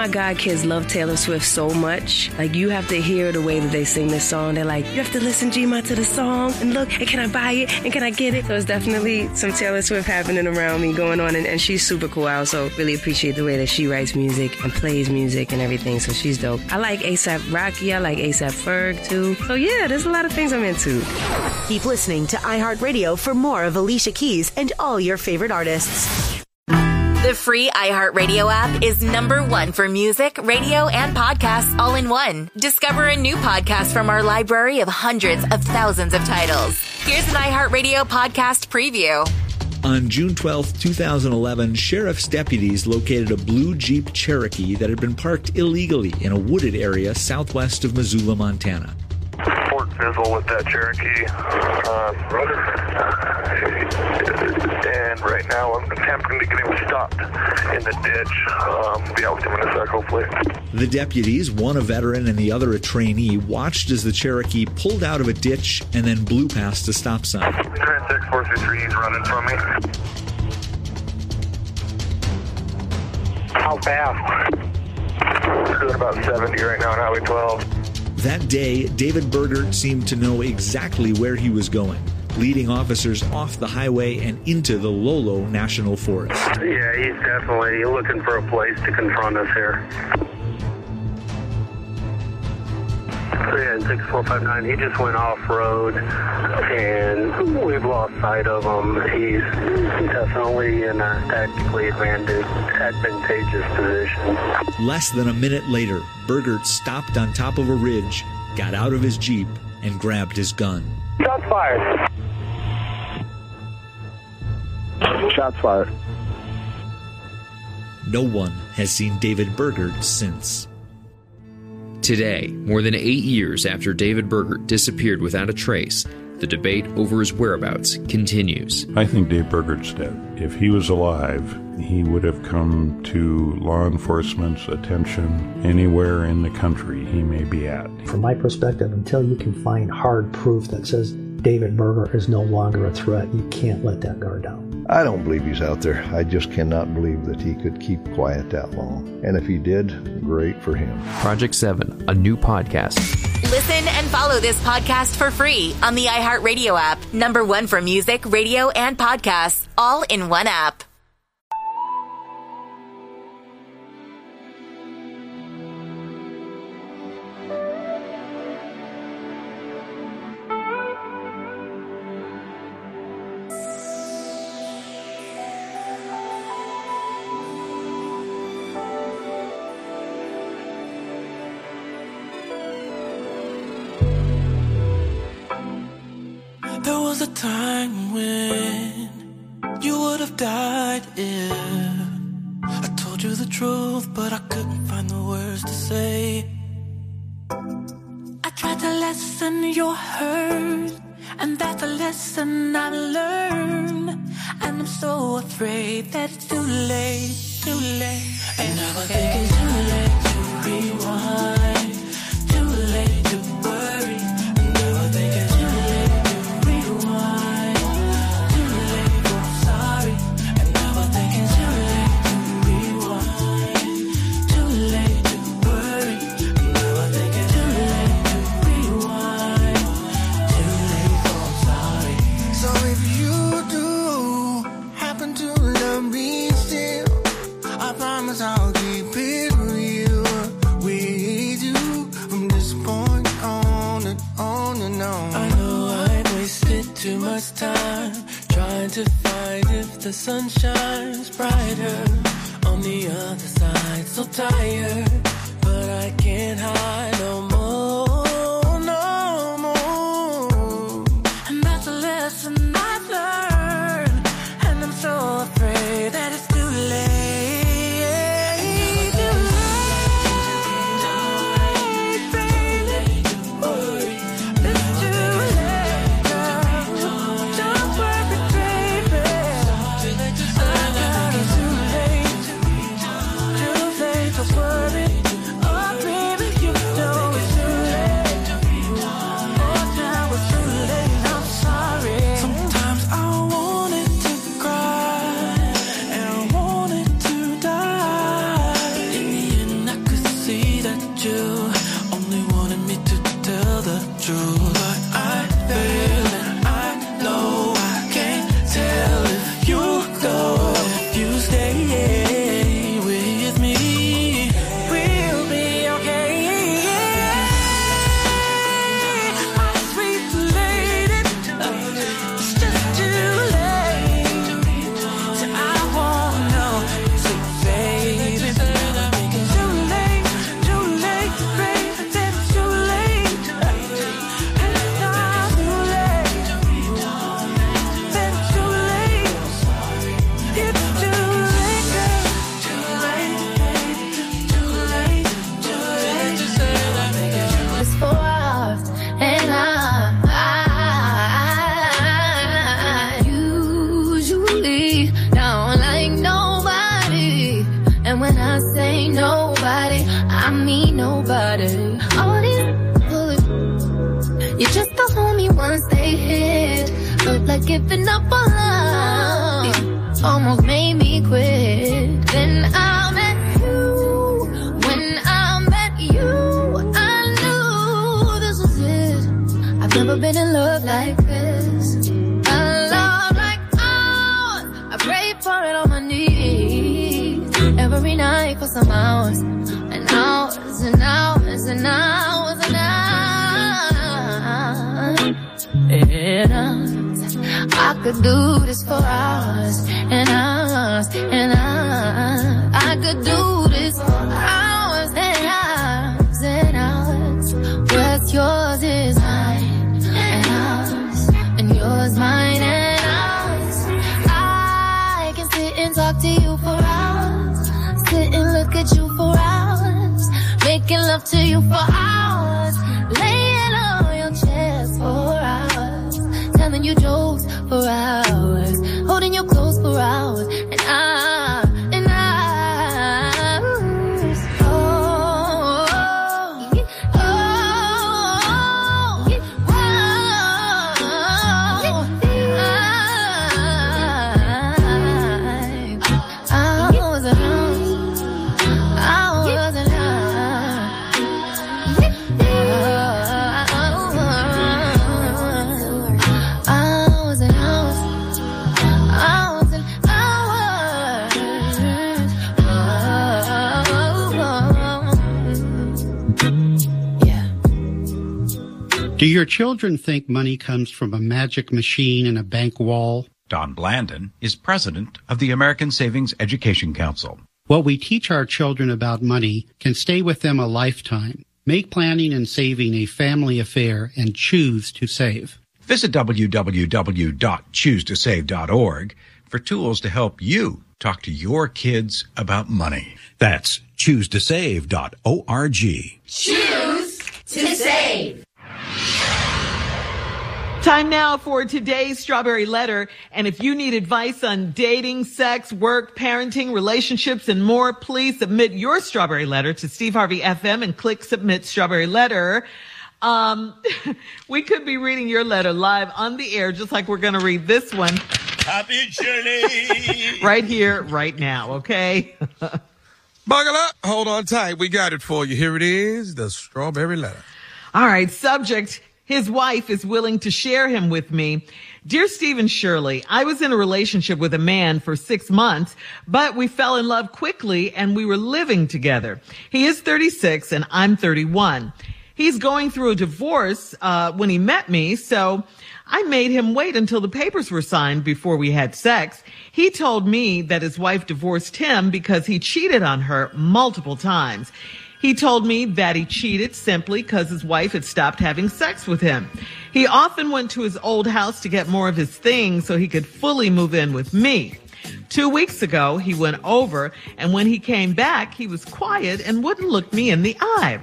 my god kids love Taylor Swift so much. Like you have to hear the way that they sing this song. They're like, you have to listen, Gma, to the song and look, and can I buy it? And can I get it? So it's definitely some Taylor Swift happening around me going on, and, and she's super cool. I also really appreciate the way that she writes music and plays music and everything. So she's dope. I like ASAP Rocky. I like ASAP Ferg too. So yeah, there's a lot of things I'm into. Keep listening to iHeartRadio for more of Alicia Keys and all your favorite artists. The free iHeartRadio app is number one for music, radio, and podcasts all in one. Discover a new podcast from our library of hundreds of thousands of titles. Here's an iHeartRadio podcast preview. On June 12, 2011, sheriff's deputies located a blue Jeep Cherokee that had been parked illegally in a wooded area southwest of Missoula, Montana. With that Cherokee. Um, and right now I'm attempting to get him stopped in the ditch. Um, be out with him in a sec, hopefully. The deputies, one a veteran and the other a trainee, watched as the Cherokee pulled out of a ditch and then blew past a stop sign. Trent 6433 is running from me. How fast? We're doing about 70 right now on Highway 12. That day, David Burgert seemed to know exactly where he was going, leading officers off the highway and into the Lolo National Forest. Yeah, he's definitely looking for a place to confront us here. Yeah, 6459, he just went off road and we've lost sight of him. He's definitely in a tactically advantage, advantageous position. Less than a minute later, Burgert stopped on top of a ridge, got out of his Jeep, and grabbed his gun. Shots fired. Shots fired. No one has seen David Burgert since. Today, more than eight years after David Burgert disappeared without a trace, the debate over his whereabouts continues. I think Dave Burgert's dead. If he was alive, he would have come to law enforcement's attention anywhere in the country he may be at. From my perspective, until you can find hard proof that says David Burgert is no longer a threat, you can't let that guard down. I don't believe he's out there. I just cannot believe that he could keep quiet that long. And if he did, great for him. Project 7, a new podcast. Listen and follow this podcast for free on the iHeartRadio app. Number one for music, radio, and podcasts, all in one app. I to lessen hurt, and that's a lesson I've learned. And I'm so afraid that it's too late, too late. And I think it's too late to rewind, So tired, but I can't hide giving up on love almost made me quit. Then I met you. When I met you, I knew this was it. I've never been in love like could do this for hours and hours and hours. I could do this for hours and hours and hours. What's yours is mine and ours and yours mine and ours. I can sit and talk to you for hours, sit and look at you for hours, making love to you for hours, Do your children think money comes from a magic machine in a bank wall? Don Blandin is president of the American Savings Education Council. What we teach our children about money can stay with them a lifetime. Make planning and saving a family affair and choose to save. Visit www.choosetosave.org for tools to help you talk to your kids about money. That's choosetosave.org. Choose to save. Time now for today's Strawberry Letter. And if you need advice on dating, sex, work, parenting, relationships, and more, please submit your Strawberry Letter to Steve Harvey FM and click Submit Strawberry Letter. Um, we could be reading your letter live on the air, just like we're going to read this one Happy journey. right here, right now. Okay. Buckle up. Hold on tight. We got it for you. Here it is the strawberry letter. All right. Subject. His wife is willing to share him with me. Dear Stephen Shirley, I was in a relationship with a man for six months, but we fell in love quickly and we were living together. He is 36 and I'm 31. He's going through a divorce, uh, when he met me, so I made him wait until the papers were signed before we had sex. He told me that his wife divorced him because he cheated on her multiple times. He told me that he cheated simply because his wife had stopped having sex with him. He often went to his old house to get more of his things so he could fully move in with me. Two weeks ago, he went over, and when he came back, he was quiet and wouldn't look me in the eye.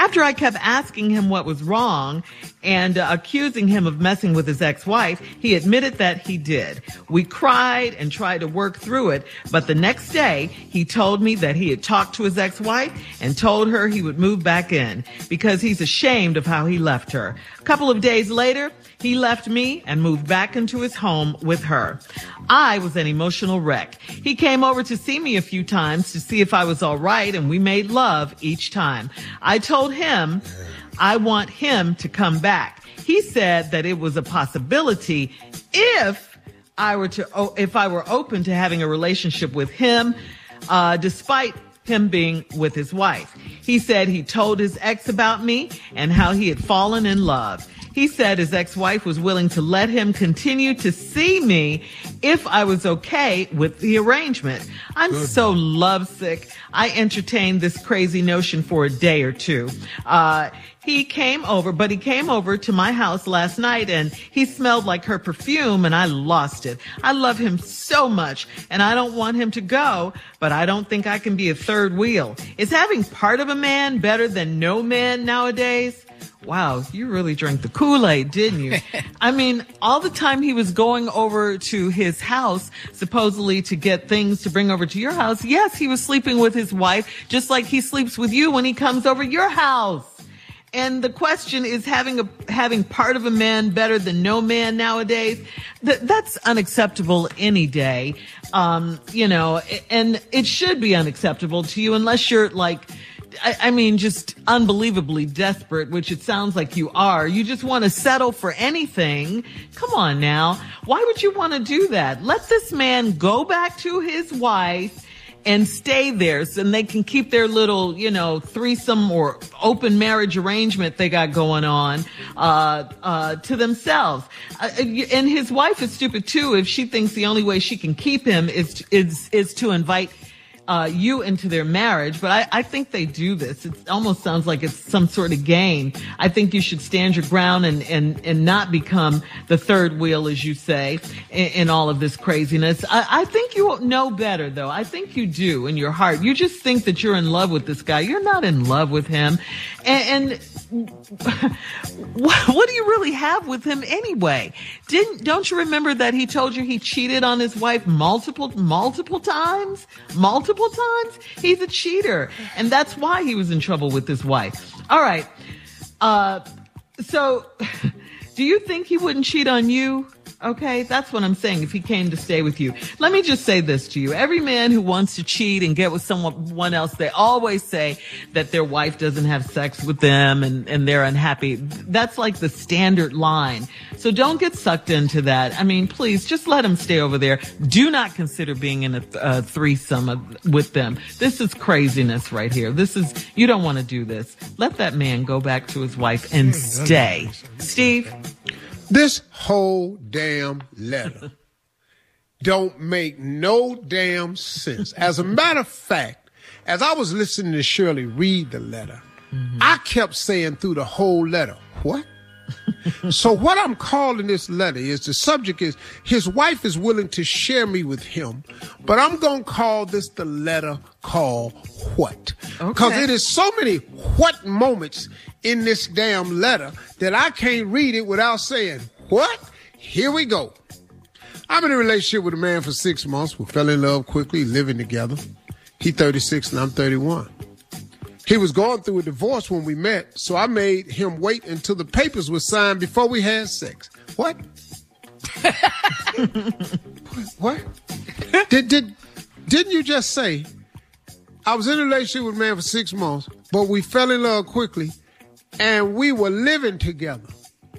After I kept asking him what was wrong and uh, accusing him of messing with his ex-wife, he admitted that he did. We cried and tried to work through it, but the next day, he told me that he had talked to his ex-wife and told her he would move back in because he's ashamed of how he left her. A couple of days later, he left me and moved back into his home with her. I was an emotional wreck. He came over to see me a few times to see if I was all right and we made love each time. I told him I want him to come back. He said that it was a possibility if I were to, if I were open to having a relationship with him, uh, despite him being with his wife. He said he told his ex about me and how he had fallen in love. He said his ex-wife was willing to let him continue to see me if I was okay with the arrangement. I'm so lovesick. I entertained this crazy notion for a day or two. Uh, he came over, but he came over to my house last night and he smelled like her perfume and I lost it. I love him so much and I don't want him to go, but I don't think I can be a third wheel. Is having part of a man better than no man nowadays? Wow, you really drank the Kool-Aid, didn't you? I mean, all the time he was going over to his house, supposedly to get things to bring over to your house. Yes, he was sleeping with his wife, just like he sleeps with you when he comes over your house. And the question is having a having part of a man better than no man nowadays. Th- that's unacceptable any day. Um, you know, and it should be unacceptable to you unless you're like I, I, mean, just unbelievably desperate, which it sounds like you are. You just want to settle for anything. Come on now. Why would you want to do that? Let this man go back to his wife and stay there so they can keep their little, you know, threesome or open marriage arrangement they got going on, uh, uh, to themselves. Uh, and his wife is stupid too if she thinks the only way she can keep him is, is, is to invite uh, you into their marriage, but I, I think they do this. It almost sounds like it's some sort of game. I think you should stand your ground and, and, and not become the third wheel, as you say, in, in all of this craziness. I, I think you know better, though. I think you do in your heart. You just think that you're in love with this guy. You're not in love with him. And, and what do you really have with him anyway? Didn't don't you remember that he told you he cheated on his wife multiple multiple times? Multiple times? He's a cheater. And that's why he was in trouble with his wife. All right. Uh so do you think he wouldn't cheat on you? Okay, that's what I'm saying. If he came to stay with you, let me just say this to you. Every man who wants to cheat and get with someone else, they always say that their wife doesn't have sex with them and, and they're unhappy. That's like the standard line. So don't get sucked into that. I mean, please just let him stay over there. Do not consider being in a, a threesome with them. This is craziness right here. This is, you don't want to do this. Let that man go back to his wife and stay. Steve? This whole damn letter don't make no damn sense. As a matter of fact, as I was listening to Shirley read the letter, mm-hmm. I kept saying through the whole letter, what? so what I'm calling this letter is the subject is his wife is willing to share me with him, but I'm going to call this the letter called what? Because okay. it is so many what moments in this damn letter that I can't read it without saying, what? Here we go. I'm in a relationship with a man for six months. We fell in love quickly, living together. He 36 and I'm 31. He was going through a divorce when we met, so I made him wait until the papers were signed before we had sex. What? what? Did did didn't you just say I was in a relationship with a man for six months, but we fell in love quickly and we were living together.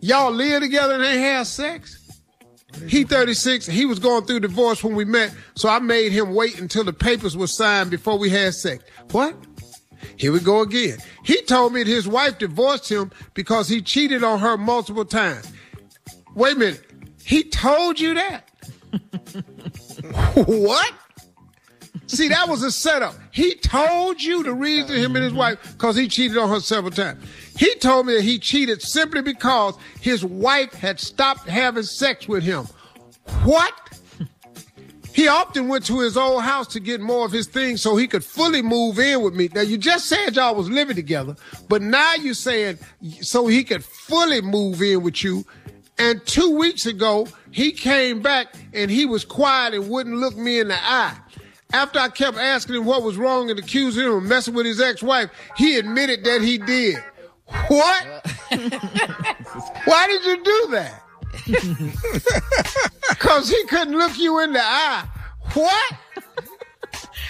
Y'all live together and they have sex? He 36. He was going through divorce when we met, so I made him wait until the papers were signed before we had sex. What? Here we go again. He told me that his wife divorced him because he cheated on her multiple times. Wait a minute. He told you that? what? See, that was a setup. He told you to reason him and his wife because he cheated on her several times. He told me that he cheated simply because his wife had stopped having sex with him. What? He often went to his old house to get more of his things so he could fully move in with me. Now you just said y'all was living together, but now you're saying so he could fully move in with you. And two weeks ago, he came back and he was quiet and wouldn't look me in the eye. After I kept asking him what was wrong and accusing him of messing with his ex-wife, he admitted that he did. What? Why did you do that? Because he couldn't look you in the eye. What?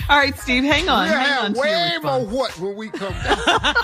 All right, Steve, hang on. We'll hang have on way more what when we come back.